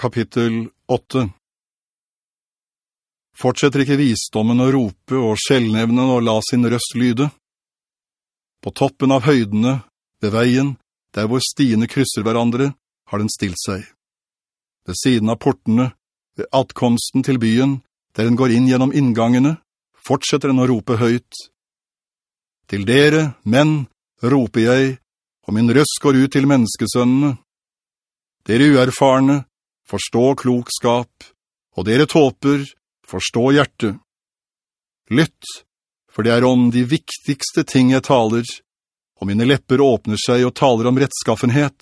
Kapittel 8 Fortsetter ikke visdommen å rope og skjellnevnen å la sin røst lyde? På toppen av høydene, ved veien, der hvor stiene krysser hverandre, har den stilt seg. Ved siden av portene, ved atkomsten til byen, der den går inn gjennom inngangene, fortsetter den å rope høyt. Til dere, menn, roper jeg, og min røst går ut til menneskesønnene. Dere uerfarne, forstå klokskap, og dere tåper, forstå hjerte. Lytt, for det er om de viktigste ting jeg taler, og mine lepper åpner seg og taler om rettskaffenhet.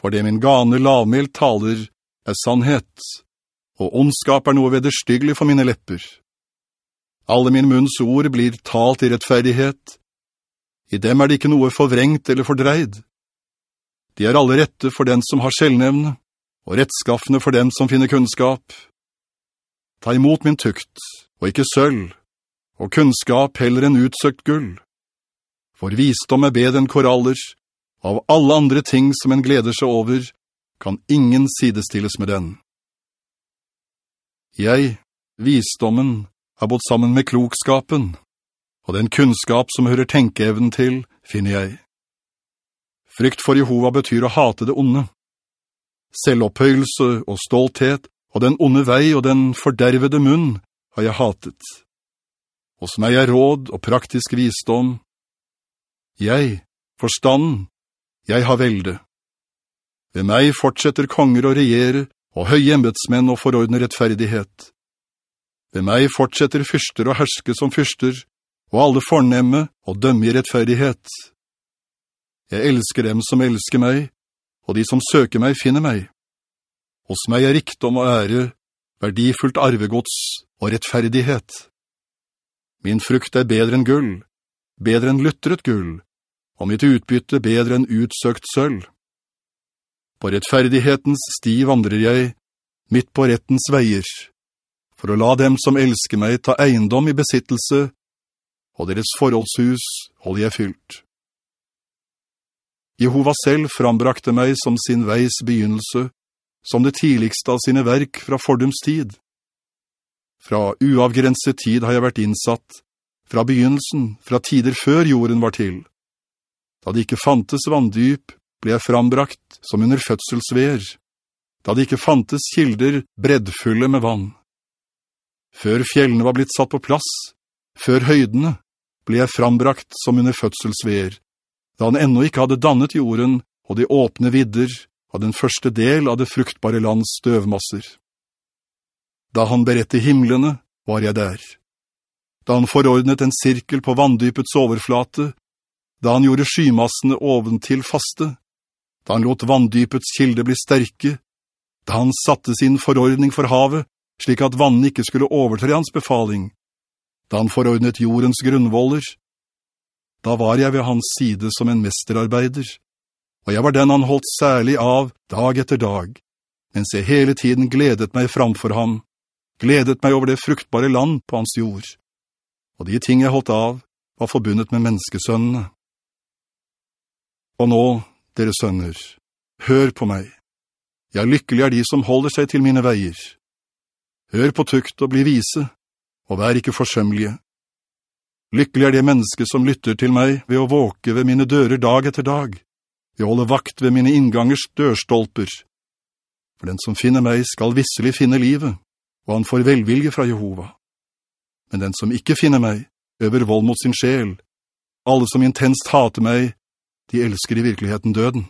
For det min gane lavmeld taler er sannhet, og ondskap er noe vederstyggelig for mine lepper. Alle min munns ord blir talt i rettferdighet. I dem er det ikke noe forvrengt eller fordreid. De er alle rette for den som har skjellnevne, og rettskaffende for dem som finner kunnskap. Ta imot min tukt, og ikke sølv, og kunnskap heller enn utsøkt gull. For visdom er bedre enn koraller, av alle andre ting som en gleder seg over, kan ingen sidestilles med den. Jeg, visdommen, har bått sammen med klokskapen, og den kunnskap som hører tenkeevnen til, finner jeg. Frykt for Jehova betyr å hate det onde. Selvopphøyelse og stolthet og den onde vei og den fordervede munn har jeg hatet. Hos meg er råd og praktisk visdom. Jeg, forstanden, jeg har velde. Ved meg fortsetter konger å regjere, og høye embetsmenn å forordne rettferdighet. Ved meg fortsetter fyrster å herske som fyrster, og alle fornemme å dømme i rettferdighet. Jeg elsker dem som elsker meg, og de som søker meg finner meg. Hos meg er rikdom og ære, verdifullt arvegods og rettferdighet. Min frukt er bedre enn gull, bedre enn luttret gull, og mitt utbytte bedre enn utsøkt sølv. På rettferdighetens sti vandrer jeg, midt på rettens veier, for å la dem som elsker meg ta eiendom i besittelse, og deres forholdshus holder jeg fylt. Jehova selv frambrakte meg som sin veis begynnelse, som det tidligste av sine verk fra fordums tid. Fra uavgrenset tid har jeg vært innsatt, fra begynnelsen, fra tider før jorden var til. Da det ikke fantes vanndyp, ble jeg frambrakt som under fødselsver, da det ikke fantes kilder breddfulle med vann. Før fjellene var blitt satt på plass, før høydene, ble jeg frambrakt som under fødselsver, da han ennå ikke hadde dannet jorden og de åpne vidder av den første del av det fruktbare lands støvmasser. Da han berette himmelene, var jeg der. Da han forordnet en sirkel på vanndypets overflate, da han gjorde skymassene oventil faste, da han lot vanndypets kilde bli sterke, da han satte sin forordning for havet, slik at vannet ikke skulle overtre hans befaling, da han forordnet jordens grunnvoller, da var jeg ved hans side som en mesterarbeider, og jeg var den han holdt særlig av dag etter dag, mens jeg hele tiden gledet meg framfor ham, gledet meg over det fruktbare land på hans jord. Og de ting jeg holdt av var forbundet med menneskesønnene. Og nå, dere sønner, hør på meg. Ja, lykkelig er de som holder seg til mine veier. Hør på tukt og bli vise, og vær ikke forsømmelige. Lykkelig er det menneske som lytter til meg ved å våke ved mine dører dag etter dag, ved å holde vakt ved mine inngangers dørstolper. For den som finner meg skal visselig finne livet, og han får velvilje fra Jehova. Men den som ikke finner meg, øver vold mot sin sjel. Alle som intenst hater meg, de elsker i virkeligheten døden.